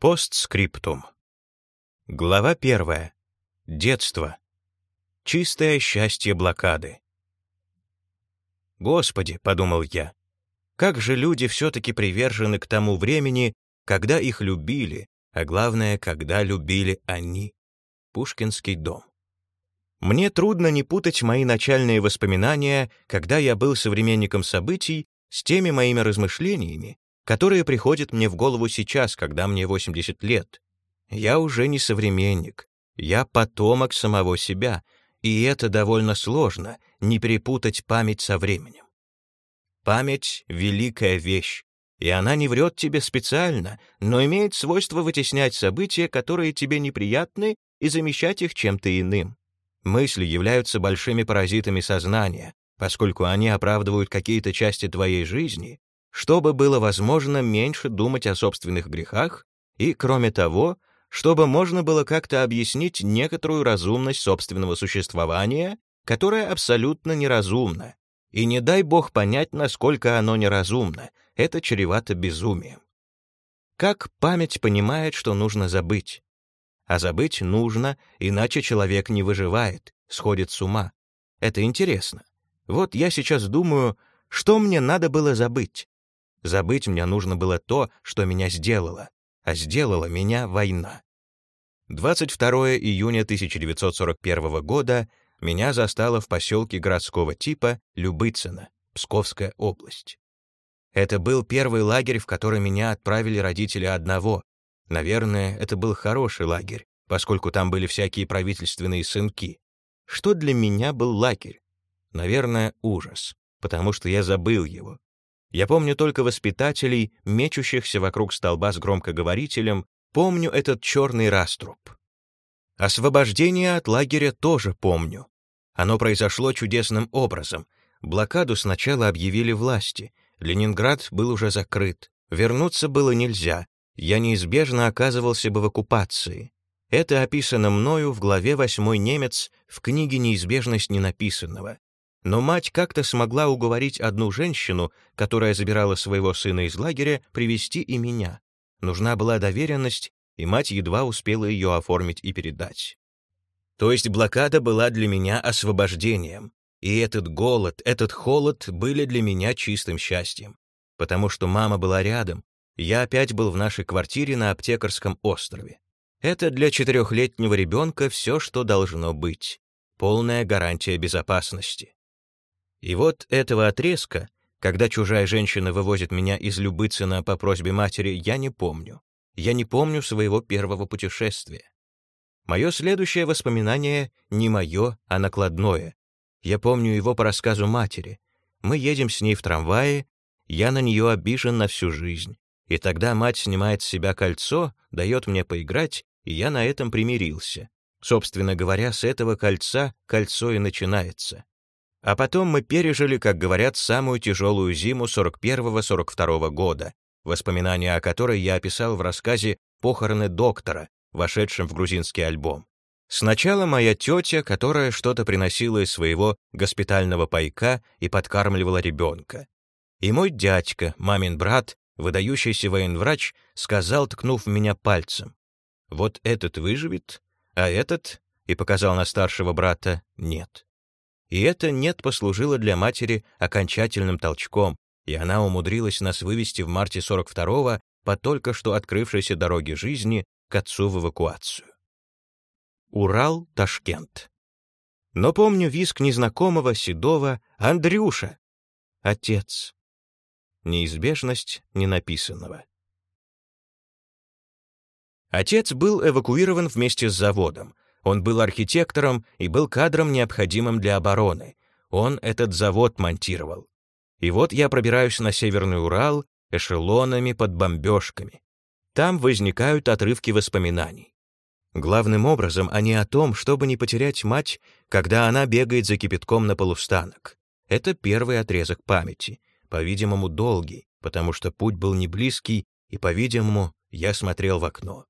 Постскриптум. Глава первая. Детство. Чистое счастье блокады. «Господи», — подумал я, — «как же люди все-таки привержены к тому времени, когда их любили, а главное, когда любили они». Пушкинский дом. Мне трудно не путать мои начальные воспоминания, когда я был современником событий, с теми моими размышлениями, которые приходят мне в голову сейчас, когда мне 80 лет. Я уже не современник, я потомок самого себя, и это довольно сложно, не перепутать память со временем. Память — великая вещь, и она не врет тебе специально, но имеет свойство вытеснять события, которые тебе неприятны, и замещать их чем-то иным. Мысли являются большими паразитами сознания, поскольку они оправдывают какие-то части твоей жизни, чтобы было возможно меньше думать о собственных грехах и, кроме того, чтобы можно было как-то объяснить некоторую разумность собственного существования, которая абсолютно неразумна. И не дай бог понять, насколько оно неразумно, это чревато безумием. Как память понимает, что нужно забыть? А забыть нужно, иначе человек не выживает, сходит с ума. Это интересно. Вот я сейчас думаю, что мне надо было забыть? Забыть мне нужно было то, что меня сделало, а сделала меня война. 22 июня 1941 года меня застало в поселке городского типа Любыцина, Псковская область. Это был первый лагерь, в который меня отправили родители одного. Наверное, это был хороший лагерь, поскольку там были всякие правительственные сынки. Что для меня был лагерь? Наверное, ужас, потому что я забыл его. Я помню только воспитателей, мечущихся вокруг столба с громкоговорителем, помню этот черный раструб. Освобождение от лагеря тоже помню. Оно произошло чудесным образом. Блокаду сначала объявили власти. Ленинград был уже закрыт. Вернуться было нельзя. Я неизбежно оказывался бы в оккупации. Это описано мною в главе «Восьмой немец» в книге «Неизбежность ненаписанного». Но мать как-то смогла уговорить одну женщину, которая забирала своего сына из лагеря, привести и меня. Нужна была доверенность, и мать едва успела ее оформить и передать. То есть блокада была для меня освобождением, и этот голод, этот холод были для меня чистым счастьем, потому что мама была рядом, я опять был в нашей квартире на Аптекарском острове. Это для четырехлетнего ребенка все, что должно быть. Полная гарантия безопасности. И вот этого отрезка, когда чужая женщина вывозит меня из Любыцина по просьбе матери, я не помню. Я не помню своего первого путешествия. Мое следующее воспоминание не мое, а накладное. Я помню его по рассказу матери. Мы едем с ней в трамвае, я на нее обижен на всю жизнь. И тогда мать снимает с себя кольцо, дает мне поиграть, и я на этом примирился. Собственно говоря, с этого кольца кольцо и начинается. А потом мы пережили, как говорят, самую тяжелую зиму 41-42 года, воспоминания о которой я описал в рассказе «Похороны доктора», вошедшем в грузинский альбом. Сначала моя тетя, которая что-то приносила из своего госпитального пайка и подкармливала ребенка. И мой дядька, мамин брат, выдающийся военврач, сказал, ткнув меня пальцем, «Вот этот выживет, а этот, и показал на старшего брата, нет». И это «нет» послужило для матери окончательным толчком, и она умудрилась нас вывести в марте 42-го по только что открывшейся дороге жизни к отцу в эвакуацию. Урал, Ташкент. Но помню виск незнакомого, седого «Андрюша!» Отец. Неизбежность ненаписанного. Отец был эвакуирован вместе с заводом, он был архитектором и был кадром, необходимым для обороны. Он этот завод монтировал. И вот я пробираюсь на Северный Урал эшелонами под бомбежками. Там возникают отрывки воспоминаний. Главным образом они о том, чтобы не потерять мать, когда она бегает за кипятком на полустанок. Это первый отрезок памяти, по-видимому, долгий, потому что путь был не близкий, и, по-видимому, я смотрел в окно.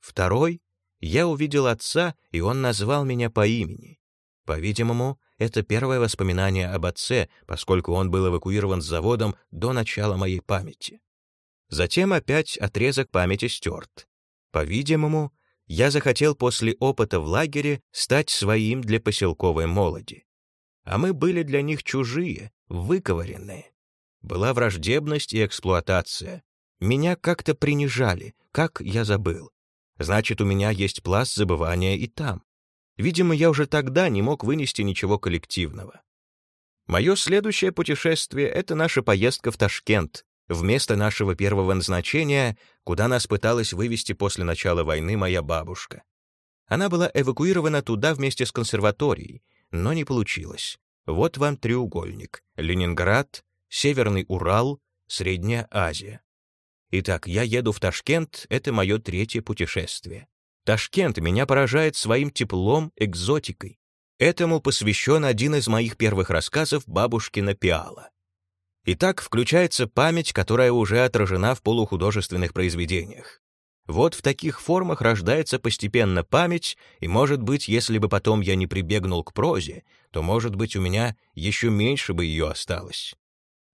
Второй я увидел отца, и он назвал меня по имени. По-видимому, это первое воспоминание об отце, поскольку он был эвакуирован с заводом до начала моей памяти. Затем опять отрезок памяти стерт. По-видимому, я захотел после опыта в лагере стать своим для поселковой молоди. А мы были для них чужие, выковыренные. Была враждебность и эксплуатация. Меня как-то принижали, как я забыл. Значит, у меня есть пласт забывания и там. Видимо, я уже тогда не мог вынести ничего коллективного. Мое следующее путешествие — это наша поездка в Ташкент, вместо нашего первого назначения, куда нас пыталась вывести после начала войны моя бабушка. Она была эвакуирована туда вместе с консерваторией, но не получилось. Вот вам треугольник. Ленинград, Северный Урал, Средняя Азия. Итак, я еду в Ташкент, это мое третье путешествие. Ташкент меня поражает своим теплом, экзотикой. Этому посвящен один из моих первых рассказов «Бабушкина пиала». Итак, включается память, которая уже отражена в полухудожественных произведениях. Вот в таких формах рождается постепенно память, и, может быть, если бы потом я не прибегнул к прозе, то, может быть, у меня еще меньше бы ее осталось.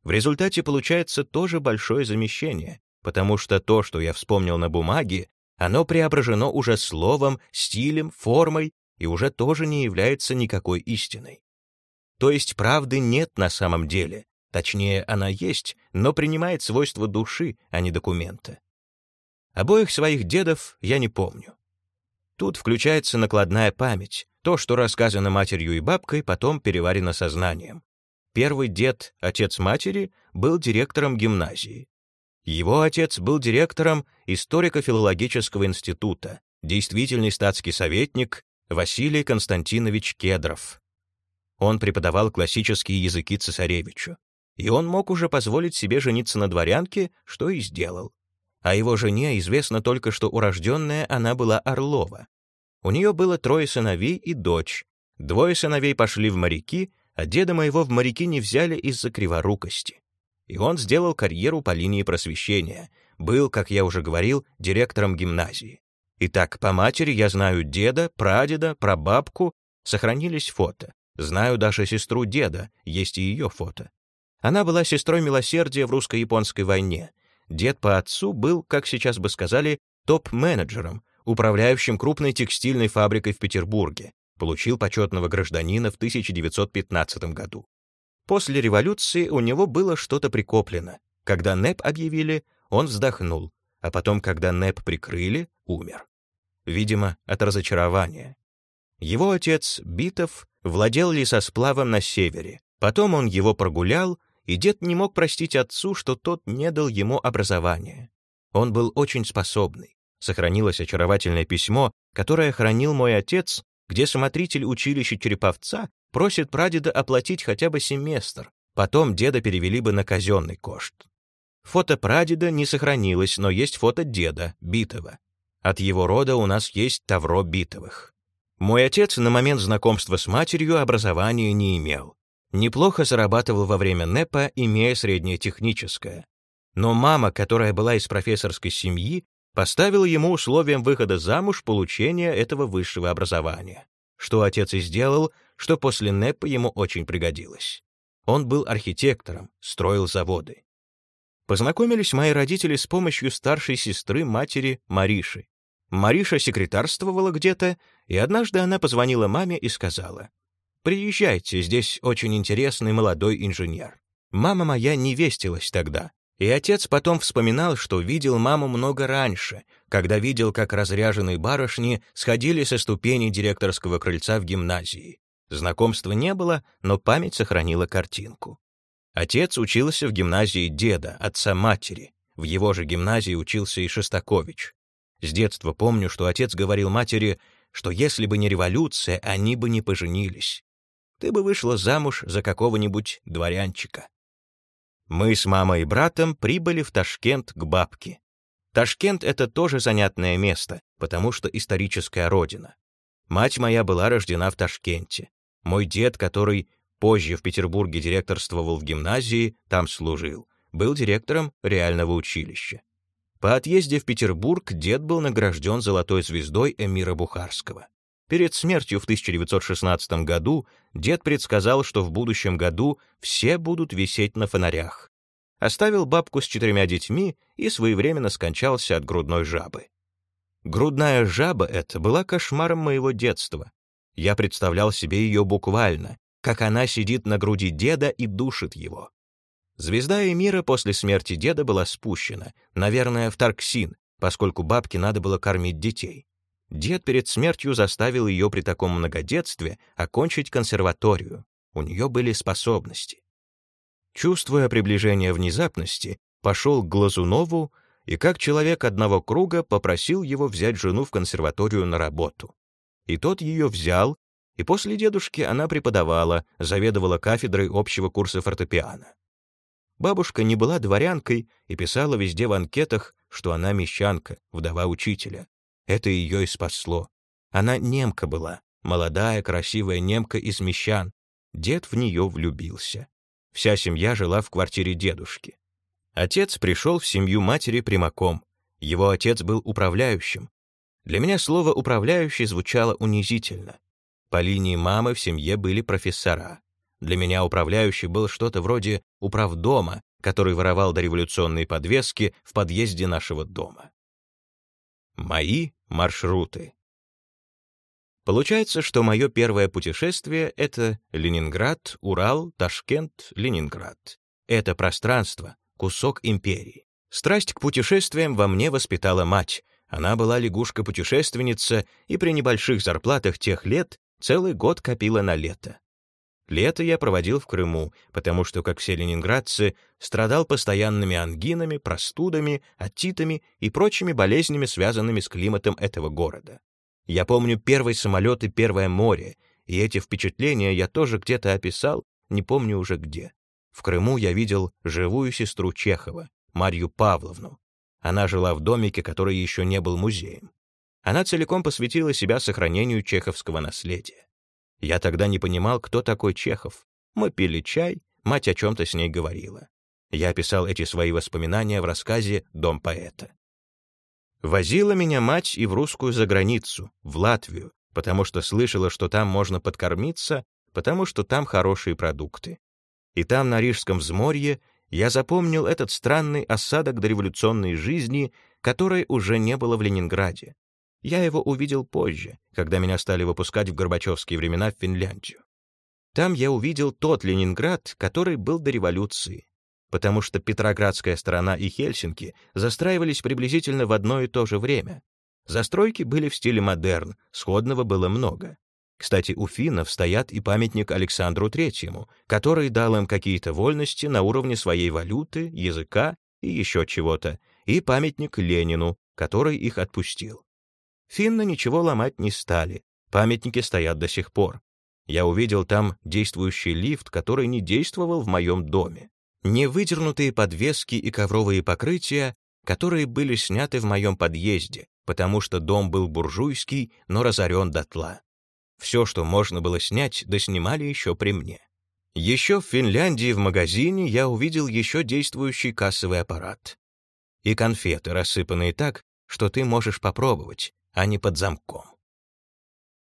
В результате получается тоже большое замещение, потому что то, что я вспомнил на бумаге, оно преображено уже словом, стилем, формой и уже тоже не является никакой истиной. То есть правды нет на самом деле, точнее, она есть, но принимает свойства души, а не документа. Обоих своих дедов я не помню. Тут включается накладная память, то, что рассказано матерью и бабкой, потом переварено сознанием. Первый дед, отец матери, был директором гимназии. Его отец был директором историко-филологического института, действительный статский советник Василий Константинович Кедров. Он преподавал классические языки цесаревичу, и он мог уже позволить себе жениться на дворянке, что и сделал. А его жене известно только, что урожденная она была Орлова. У нее было трое сыновей и дочь. Двое сыновей пошли в моряки, а деда моего в моряки не взяли из-за криворукости и он сделал карьеру по линии просвещения, был, как я уже говорил, директором гимназии. Итак, по матери я знаю деда, прадеда, прабабку, сохранились фото. Знаю даже сестру деда, есть и ее фото. Она была сестрой милосердия в русско-японской войне. Дед по отцу был, как сейчас бы сказали, топ-менеджером, управляющим крупной текстильной фабрикой в Петербурге. Получил почетного гражданина в 1915 году. После революции у него было что-то прикоплено. Когда НЭП объявили, он вздохнул, а потом, когда НЭП прикрыли, умер. Видимо, от разочарования. Его отец, Битов, владел лесосплавом на севере. Потом он его прогулял, и дед не мог простить отцу, что тот не дал ему образования. Он был очень способный. Сохранилось очаровательное письмо, которое хранил мой отец, где смотритель училища Череповца просит прадеда оплатить хотя бы семестр, потом деда перевели бы на казенный кошт. Фото прадеда не сохранилось, но есть фото деда, Битова. От его рода у нас есть Тавро Битовых. Мой отец на момент знакомства с матерью образования не имел. Неплохо зарабатывал во время НЭПа, имея среднее техническое. Но мама, которая была из профессорской семьи, поставила ему условием выхода замуж получения этого высшего образования. Что отец и сделал, что после НЭПа ему очень пригодилось. Он был архитектором, строил заводы. Познакомились мои родители с помощью старшей сестры матери Мариши. Мариша секретарствовала где-то, и однажды она позвонила маме и сказала, «Приезжайте, здесь очень интересный молодой инженер». Мама моя не вестилась тогда, и отец потом вспоминал, что видел маму много раньше, когда видел, как разряженные барышни сходили со ступеней директорского крыльца в гимназии. Знакомства не было, но память сохранила картинку. Отец учился в гимназии деда, отца матери. В его же гимназии учился и Шостакович. С детства помню, что отец говорил матери, что если бы не революция, они бы не поженились. Ты бы вышла замуж за какого-нибудь дворянчика. Мы с мамой и братом прибыли в Ташкент к бабке. Ташкент — это тоже занятное место, потому что историческая родина. Мать моя была рождена в Ташкенте. Мой дед, который позже в Петербурге директорствовал в гимназии, там служил, был директором реального училища. По отъезде в Петербург дед был награжден золотой звездой эмира Бухарского. Перед смертью в 1916 году дед предсказал, что в будущем году все будут висеть на фонарях. Оставил бабку с четырьмя детьми и своевременно скончался от грудной жабы. Грудная жаба эта была кошмаром моего детства. Я представлял себе ее буквально, как она сидит на груди деда и душит его. Звезда Эмира после смерти деда была спущена, наверное, в Тарксин, поскольку бабке надо было кормить детей. Дед перед смертью заставил ее при таком многодетстве окончить консерваторию. У нее были способности. Чувствуя приближение внезапности, пошел к Глазунову и как человек одного круга попросил его взять жену в консерваторию на работу. И тот ее взял, и после дедушки она преподавала, заведовала кафедрой общего курса фортепиано. Бабушка не была дворянкой и писала везде в анкетах, что она мещанка, вдова учителя. Это ее и спасло. Она немка была, молодая, красивая немка из мещан. Дед в нее влюбился. Вся семья жила в квартире дедушки. Отец пришел в семью матери прямаком. Его отец был управляющим. Для меня слово «управляющий» звучало унизительно. По линии мамы в семье были профессора. Для меня управляющий был что-то вроде управдома, который воровал дореволюционные подвески в подъезде нашего дома. Мои маршруты. Получается, что мое первое путешествие — это Ленинград, Урал, Ташкент, Ленинград. Это пространство, кусок империи. Страсть к путешествиям во мне воспитала мать. Она была лягушка-путешественница и при небольших зарплатах тех лет целый год копила на лето. Лето я проводил в Крыму, потому что, как все ленинградцы, страдал постоянными ангинами, простудами, отитами и прочими болезнями, связанными с климатом этого города. Я помню первый самолет и первое море, и эти впечатления я тоже где-то описал, не помню уже где. В Крыму я видел живую сестру Чехова, Марью Павловну. Она жила в домике, который еще не был музеем. Она целиком посвятила себя сохранению чеховского наследия. Я тогда не понимал, кто такой Чехов. Мы пили чай, мать о чем-то с ней говорила. Я описал эти свои воспоминания в рассказе «Дом поэта». Возила меня мать и в русскую заграницу, в Латвию, потому что слышала, что там можно подкормиться, потому что там хорошие продукты. И там, на Рижском взморье, я запомнил этот странный осадок дореволюционной жизни, которой уже не было в Ленинграде. Я его увидел позже, когда меня стали выпускать в Горбачевские времена в Финляндию. Там я увидел тот Ленинград, который был до революции, потому что Петроградская сторона и Хельсинки застраивались приблизительно в одно и то же время. Застройки были в стиле модерн, сходного было много. Кстати, у финнов стоят и памятник Александру Третьему, который дал им какие-то вольности на уровне своей валюты, языка и еще чего-то, и памятник Ленину, который их отпустил. Финны ничего ломать не стали, памятники стоят до сих пор. Я увидел там действующий лифт, который не действовал в моем доме не выдернутые подвески и ковровые покрытия, которые были сняты в моем подъезде, потому что дом был буржуйский, но разорен дотла. Все, что можно было снять, да снимали еще при мне. Еще в Финляндии в магазине я увидел еще действующий кассовый аппарат. И конфеты, рассыпанные так, что ты можешь попробовать, а не под замком.